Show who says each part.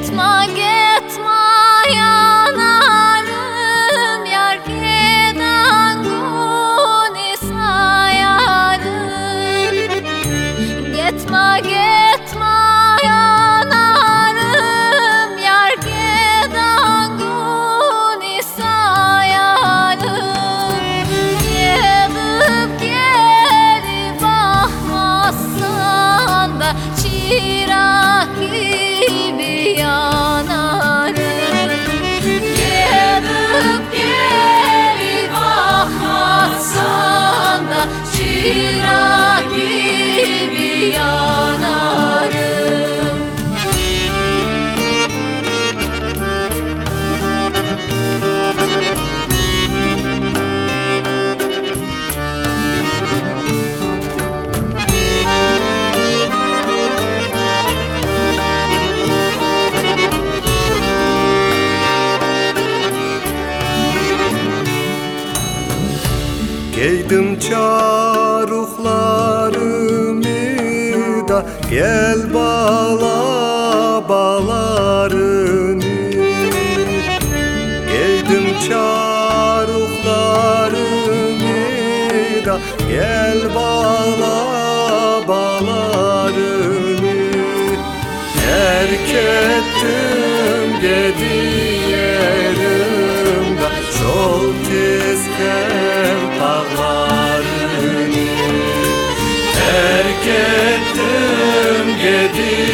Speaker 1: Gitme gitme yanarım Yar giden gün sayarım Gitme gitme
Speaker 2: Giydim çaruklarımı da Gel bağla bağlarını Giydim çaruklarımı da Gel bağla bağlarını Terk ettim gediyerim Terk ettim gediyerim